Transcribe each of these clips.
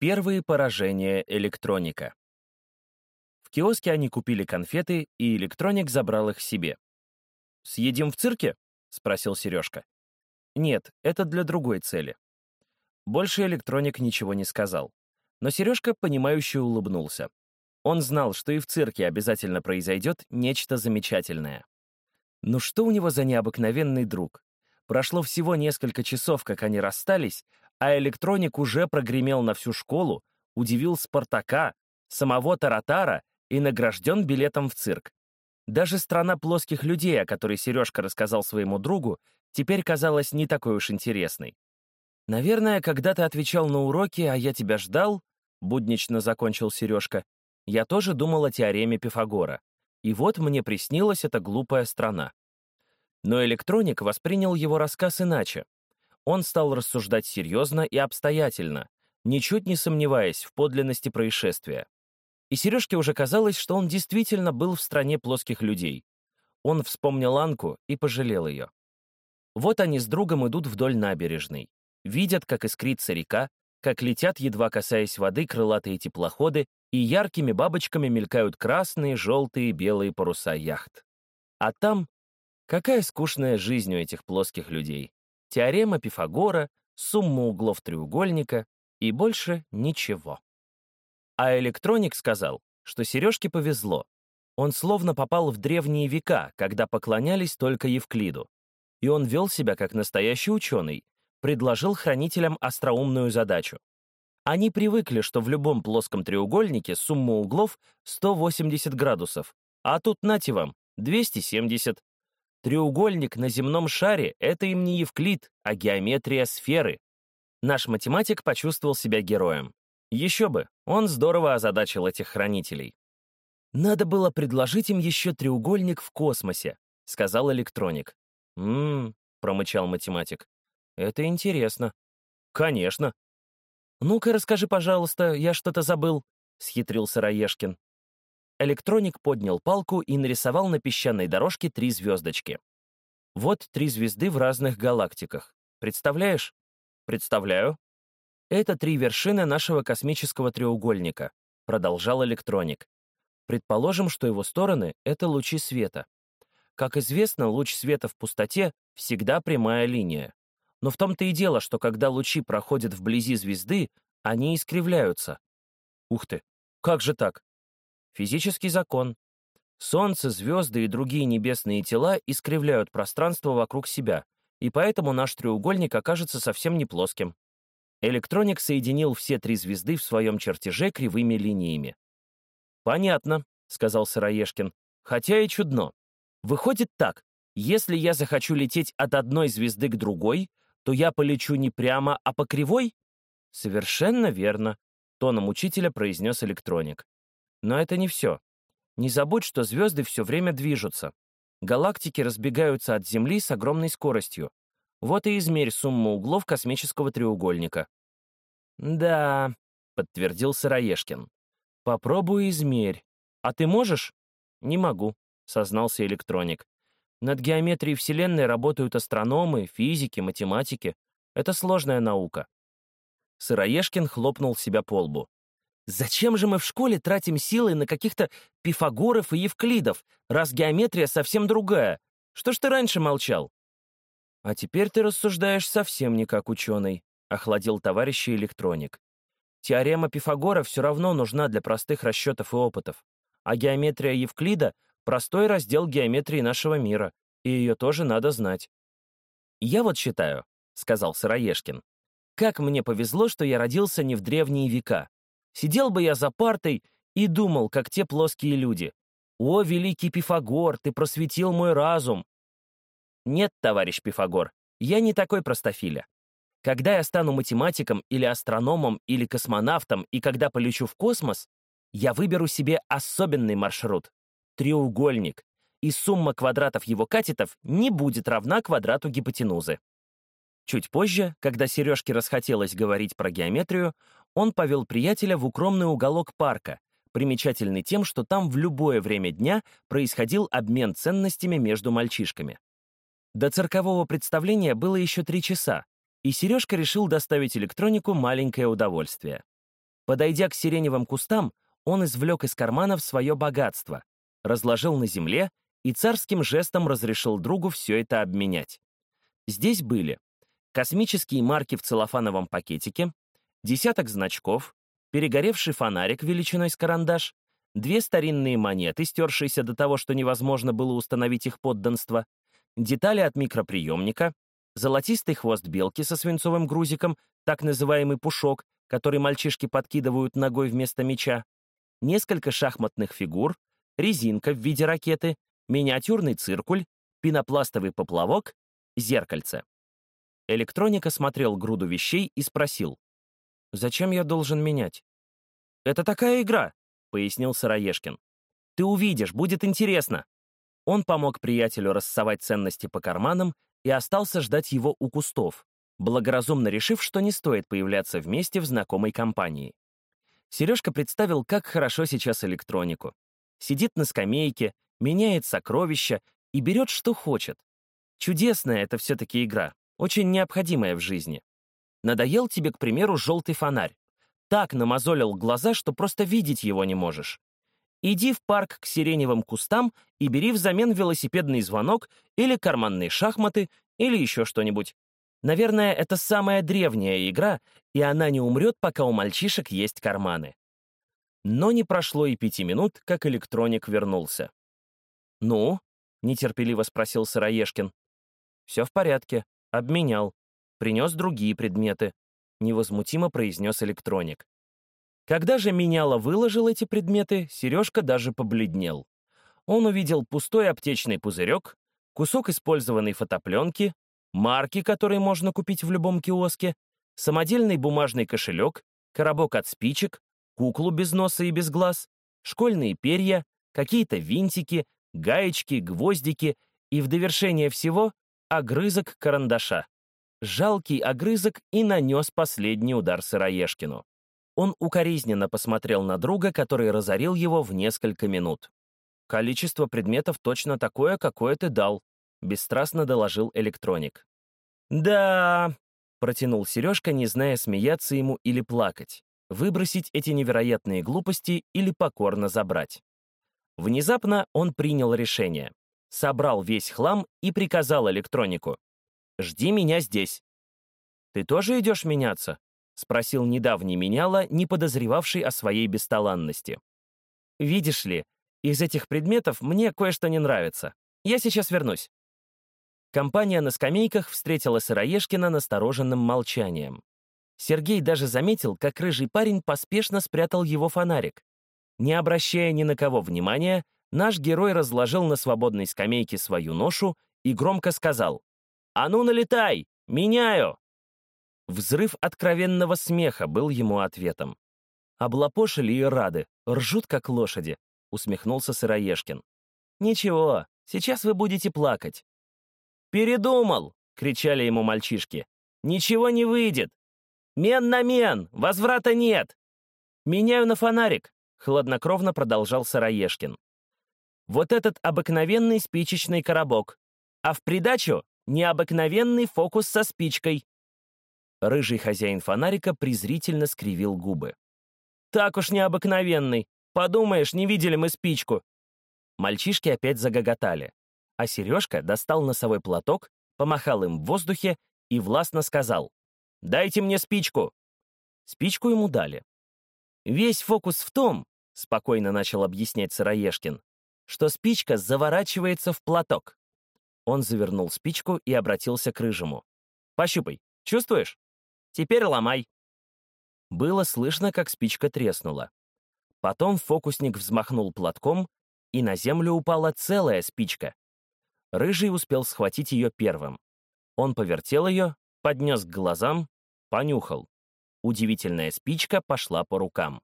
Первые поражения электроника. В киоске они купили конфеты, и электроник забрал их себе. «Съедим в цирке?» — спросил Сережка. «Нет, это для другой цели». Больше электроник ничего не сказал. Но Сережка, понимающе улыбнулся. Он знал, что и в цирке обязательно произойдет нечто замечательное. Ну что у него за необыкновенный друг? Прошло всего несколько часов, как они расстались, а электроник уже прогремел на всю школу, удивил Спартака, самого Таратара и награжден билетом в цирк. Даже страна плоских людей, о которой Сережка рассказал своему другу, теперь казалась не такой уж интересной. «Наверное, когда ты отвечал на уроки, а я тебя ждал», — буднично закончил Сережка, «я тоже думал о теореме Пифагора. И вот мне приснилась эта глупая страна». Но электроник воспринял его рассказ иначе. Он стал рассуждать серьезно и обстоятельно, ничуть не сомневаясь в подлинности происшествия. И Сережке уже казалось, что он действительно был в стране плоских людей. Он вспомнил Анку и пожалел ее. Вот они с другом идут вдоль набережной. Видят, как искрится река, как летят, едва касаясь воды, крылатые теплоходы, и яркими бабочками мелькают красные, желтые, белые паруса яхт. А там какая скучная жизнь у этих плоских людей. Теорема Пифагора, сумма углов треугольника и больше ничего. А электроник сказал, что Сережке повезло. Он словно попал в древние века, когда поклонялись только Евклиду. И он вел себя как настоящий ученый, предложил хранителям остроумную задачу. Они привыкли, что в любом плоском треугольнике сумма углов 180 градусов, а тут, нате вам, 270. Треугольник на земном шаре — это им не Евклид, а геометрия сферы. Наш математик почувствовал себя героем. Еще бы, он здорово озадачил этих хранителей. «Надо было предложить им еще треугольник в космосе», — сказал электроник. «М-м-м», промычал математик. «Это интересно». «Конечно». «Ну-ка, расскажи, пожалуйста, я что-то забыл», — схитрился Раешкин. Электроник поднял палку и нарисовал на песчаной дорожке три звездочки. Вот три звезды в разных галактиках. Представляешь? Представляю. Это три вершины нашего космического треугольника, продолжал электроник. Предположим, что его стороны — это лучи света. Как известно, луч света в пустоте — всегда прямая линия. Но в том-то и дело, что когда лучи проходят вблизи звезды, они искривляются. Ух ты, как же так? Физический закон. Солнце, звезды и другие небесные тела искривляют пространство вокруг себя, и поэтому наш треугольник окажется совсем не плоским. Электроник соединил все три звезды в своем чертеже кривыми линиями. «Понятно», — сказал Сыроежкин, — «хотя и чудно. Выходит так, если я захочу лететь от одной звезды к другой, то я полечу не прямо, а по кривой?» «Совершенно верно», — тоном учителя произнес электроник. «Но это не все. Не забудь, что звезды все время движутся. Галактики разбегаются от Земли с огромной скоростью. Вот и измерь сумму углов космического треугольника». «Да», — подтвердил Сыроежкин. «Попробуй измерь. А ты можешь?» «Не могу», — сознался электроник. «Над геометрией Вселенной работают астрономы, физики, математики. Это сложная наука». Сыроежкин хлопнул себя по лбу. «Зачем же мы в школе тратим силы на каких-то пифагоров и евклидов, раз геометрия совсем другая? Что ж ты раньше молчал?» «А теперь ты рассуждаешь совсем не как ученый», — охладил товарища электроник. «Теорема Пифагора все равно нужна для простых расчетов и опытов, а геометрия Евклида — простой раздел геометрии нашего мира, и ее тоже надо знать». «Я вот считаю», — сказал Сыроежкин, «как мне повезло, что я родился не в древние века. Сидел бы я за партой и думал, как те плоские люди. «О, великий Пифагор, ты просветил мой разум, нет, товарищ Пифагор, я не такой простофиля. Когда я стану математиком или астрономом или космонавтом и когда полечу в космос, я выберу себе особенный маршрут — треугольник, и сумма квадратов его катетов не будет равна квадрату гипотенузы. Чуть позже, когда Сережке расхотелось говорить про геометрию, он повел приятеля в укромный уголок парка, примечательный тем, что там в любое время дня происходил обмен ценностями между мальчишками. До циркового представления было еще три часа, и Сережка решил доставить электронику маленькое удовольствие. Подойдя к сиреневым кустам, он извлек из карманов свое богатство, разложил на земле и царским жестом разрешил другу все это обменять. Здесь были космические марки в целлофановом пакетике, десяток значков, перегоревший фонарик величиной с карандаш, две старинные монеты, стершиеся до того, что невозможно было установить их подданство, детали от микроприемника, золотистый хвост белки со свинцовым грузиком, так называемый пушок, который мальчишки подкидывают ногой вместо мяча, несколько шахматных фигур, резинка в виде ракеты, миниатюрный циркуль, пенопластовый поплавок, зеркальце. Электроника смотрел груду вещей и спросил, «Зачем я должен менять?» «Это такая игра», — пояснил Сыроежкин. «Ты увидишь, будет интересно». Он помог приятелю рассовать ценности по карманам и остался ждать его у кустов, благоразумно решив, что не стоит появляться вместе в знакомой компании. Сережка представил, как хорошо сейчас электронику. Сидит на скамейке, меняет сокровища и берет, что хочет. Чудесная это все-таки игра, очень необходимая в жизни. Надоел тебе, к примеру, желтый фонарь. Так намазолил глаза, что просто видеть его не можешь. Иди в парк к сиреневым кустам и бери взамен велосипедный звонок или карманные шахматы или еще что-нибудь. Наверное, это самая древняя игра, и она не умрет, пока у мальчишек есть карманы. Но не прошло и пяти минут, как электроник вернулся. «Ну?» — нетерпеливо спросил Сыроежкин. «Все в порядке. Обменял. Принес другие предметы», — невозмутимо произнес электроник. Когда же меняло выложил эти предметы, Сережка даже побледнел. Он увидел пустой аптечный пузырек, кусок использованной фотопленки, марки, которые можно купить в любом киоске, самодельный бумажный кошелек, коробок от спичек, куклу без носа и без глаз, школьные перья, какие-то винтики, гаечки, гвоздики и в довершение всего огрызок карандаша. Жалкий огрызок и нанес последний удар Сыроежкину. Он укоризненно посмотрел на друга, который разорил его в несколько минут. «Количество предметов точно такое, какое ты дал», — бесстрастно доложил электроник. «Да», — протянул Сережка, не зная, смеяться ему или плакать, выбросить эти невероятные глупости или покорно забрать. Внезапно он принял решение, собрал весь хлам и приказал электронику. «Жди меня здесь». «Ты тоже идешь меняться?» — спросил недавний меняла, не подозревавший о своей бесталанности. «Видишь ли, из этих предметов мне кое-что не нравится. Я сейчас вернусь». Компания на скамейках встретила Сыроежкина настороженным молчанием. Сергей даже заметил, как рыжий парень поспешно спрятал его фонарик. Не обращая ни на кого внимания, наш герой разложил на свободной скамейке свою ношу и громко сказал «А ну, налетай! Меняю!» Взрыв откровенного смеха был ему ответом. «Облапошили и рады, ржут как лошади», — усмехнулся Сыроежкин. «Ничего, сейчас вы будете плакать. «Передумал!» — кричали ему мальчишки. «Ничего не выйдет! Мен на мен! Возврата нет!» «Меняю на фонарик!» — хладнокровно продолжал Сыроежкин. «Вот этот обыкновенный спичечный коробок, а в придачу необыкновенный фокус со спичкой». Рыжий хозяин фонарика презрительно скривил губы. «Так уж необыкновенный! Подумаешь, не видели мы спичку!» Мальчишки опять загоготали а Сережка достал носовой платок, помахал им в воздухе и властно сказал «Дайте мне спичку!» Спичку ему дали. «Весь фокус в том, — спокойно начал объяснять Сыроежкин, что спичка заворачивается в платок. Он завернул спичку и обратился к рыжему. «Пощупай. Чувствуешь? Теперь ломай». Было слышно, как спичка треснула. Потом фокусник взмахнул платком, и на землю упала целая спичка. Рыжий успел схватить ее первым. Он повертел ее, поднес к глазам, понюхал. Удивительная спичка пошла по рукам.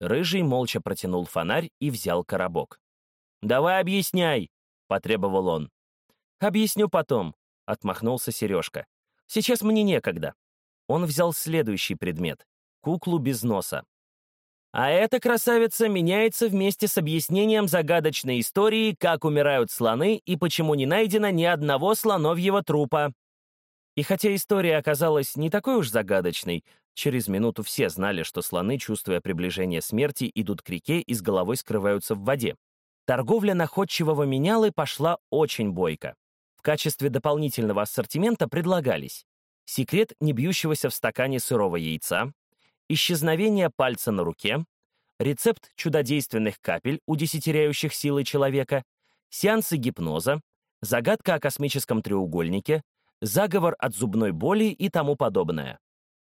Рыжий молча протянул фонарь и взял коробок. «Давай объясняй!» — потребовал он. «Объясню потом», — отмахнулся Сережка. «Сейчас мне некогда». Он взял следующий предмет — куклу без носа. А эта красавица меняется вместе с объяснением загадочной истории, как умирают слоны и почему не найдено ни одного слоновьего трупа. И хотя история оказалась не такой уж загадочной, Через минуту все знали, что слоны, чувствуя приближение смерти, идут к реке и с головой скрываются в воде. Торговля находчивого менялы пошла очень бойко. В качестве дополнительного ассортимента предлагались секрет не бьющегося в стакане сырого яйца, исчезновение пальца на руке, рецепт чудодейственных капель, удесятеряющих силы человека, сеансы гипноза, загадка о космическом треугольнике, заговор от зубной боли и тому подобное.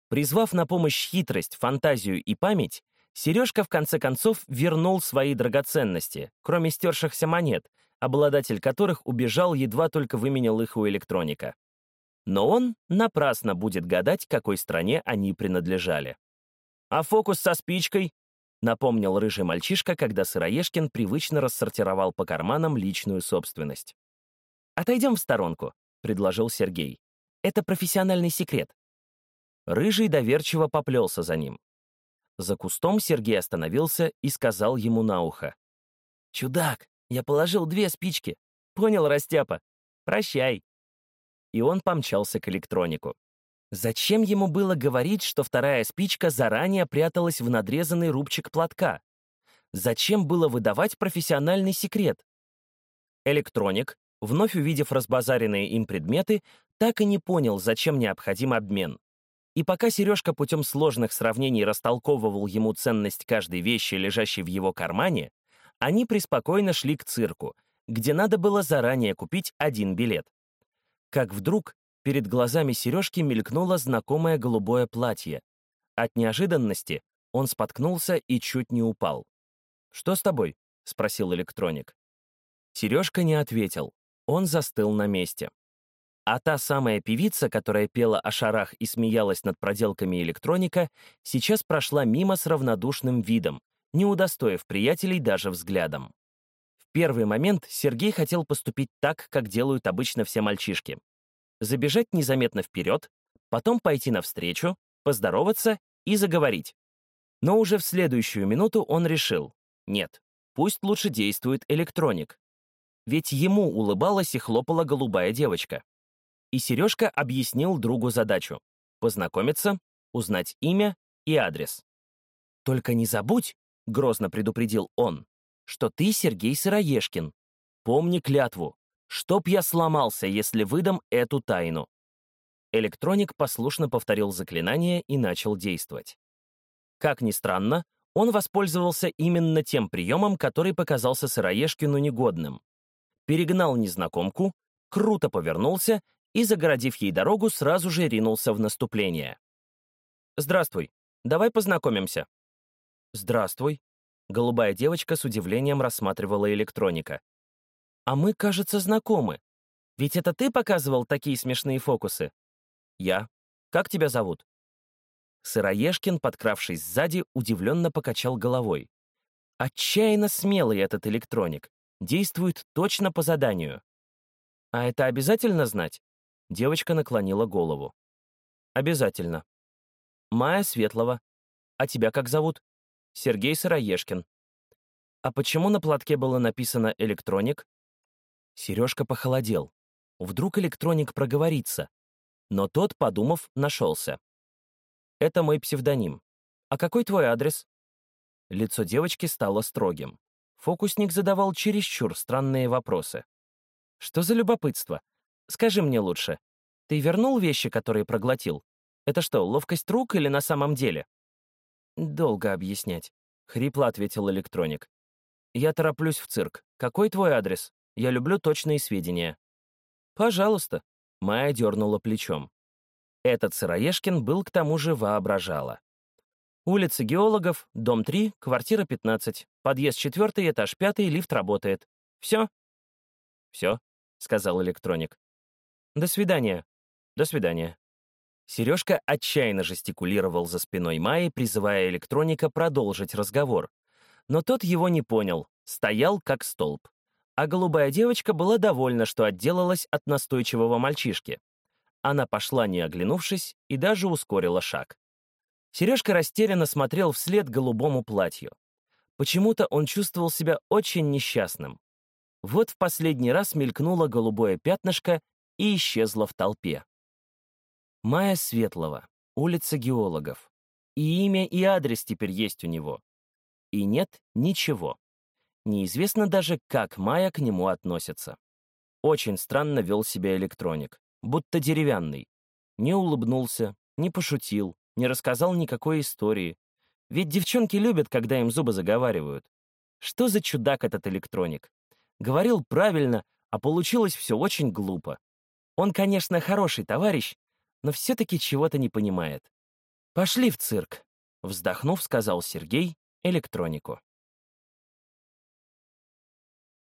Призвав на помощь хитрость, фантазию и память, Сережка в конце концов вернул свои драгоценности, кроме стершихся монет, обладатель которых убежал, едва только выменял их у электроника. Но он напрасно будет гадать, какой стране они принадлежали. «А фокус со спичкой?» — напомнил рыжий мальчишка, когда Сыроежкин привычно рассортировал по карманам личную собственность. «Отойдем в сторонку», — предложил Сергей. «Это профессиональный секрет». Рыжий доверчиво поплелся за ним. За кустом Сергей остановился и сказал ему на ухо. «Чудак, я положил две спички. Понял, Растяпа? Прощай». И он помчался к электронику. Зачем ему было говорить, что вторая спичка заранее пряталась в надрезанный рубчик платка? Зачем было выдавать профессиональный секрет? Электроник, вновь увидев разбазаренные им предметы, так и не понял, зачем необходим обмен. И пока Сережка путем сложных сравнений растолковывал ему ценность каждой вещи, лежащей в его кармане, они преспокойно шли к цирку, где надо было заранее купить один билет. Как вдруг перед глазами Сережки мелькнуло знакомое голубое платье. От неожиданности он споткнулся и чуть не упал. «Что с тобой?» — спросил электроник. Сережка не ответил. Он застыл на месте. А та самая певица, которая пела о шарах и смеялась над проделками электроника, сейчас прошла мимо с равнодушным видом, не удостоив приятелей даже взглядом. В первый момент Сергей хотел поступить так, как делают обычно все мальчишки. Забежать незаметно вперед, потом пойти навстречу, поздороваться и заговорить. Но уже в следующую минуту он решил, нет, пусть лучше действует электроник. Ведь ему улыбалась и хлопала голубая девочка. И Сережка объяснил другу задачу — познакомиться, узнать имя и адрес. «Только не забудь», — грозно предупредил он, «что ты Сергей Сыроежкин. Помни клятву, чтоб я сломался, если выдам эту тайну». Электроник послушно повторил заклинание и начал действовать. Как ни странно, он воспользовался именно тем приемом, который показался Сыроежкину негодным. Перегнал незнакомку, круто повернулся и, загородив ей дорогу, сразу же ринулся в наступление. «Здравствуй. Давай познакомимся». «Здравствуй». Голубая девочка с удивлением рассматривала электроника. «А мы, кажется, знакомы. Ведь это ты показывал такие смешные фокусы?» «Я. Как тебя зовут?» Сыроежкин, подкравшись сзади, удивленно покачал головой. Отчаянно смелый этот электроник. Действует точно по заданию. А это обязательно знать? Девочка наклонила голову. «Обязательно. Майя Светлова. А тебя как зовут?» «Сергей Сыроежкин». «А почему на платке было написано «электроник»?» Сережка похолодел. Вдруг электроник проговорится. Но тот, подумав, нашелся. «Это мой псевдоним. А какой твой адрес?» Лицо девочки стало строгим. Фокусник задавал чересчур странные вопросы. «Что за любопытство? Скажи мне лучше, ты вернул вещи, которые проглотил? Это что, ловкость рук или на самом деле?» «Долго объяснять», — хрипло ответил электроник. «Я тороплюсь в цирк. Какой твой адрес? Я люблю точные сведения». «Пожалуйста», — Майя дернула плечом. Этот Сыроежкин был к тому же воображала. Улица геологов, дом 3, квартира 15, подъезд 4, этаж 5, лифт работает. Все? Все, сказал электроник. До свидания. До свидания. Сережка отчаянно жестикулировал за спиной Майи, призывая электроника продолжить разговор. Но тот его не понял, стоял как столб. А голубая девочка была довольна, что отделалась от настойчивого мальчишки. Она пошла, не оглянувшись, и даже ускорила шаг. Сережка растерянно смотрел вслед голубому платью. Почему-то он чувствовал себя очень несчастным. Вот в последний раз мелькнуло голубое пятнышко и исчезло в толпе. Майя Светлова, улица геологов. И имя, и адрес теперь есть у него. И нет ничего. Неизвестно даже, как Майя к нему относится. Очень странно вел себя электроник, будто деревянный. Не улыбнулся, не пошутил, не рассказал никакой истории. Ведь девчонки любят, когда им зубы заговаривают. Что за чудак этот электроник? Говорил правильно, а получилось все очень глупо. Он, конечно, хороший товарищ, но все-таки чего-то не понимает. «Пошли в цирк», — вздохнув, сказал Сергей электронику.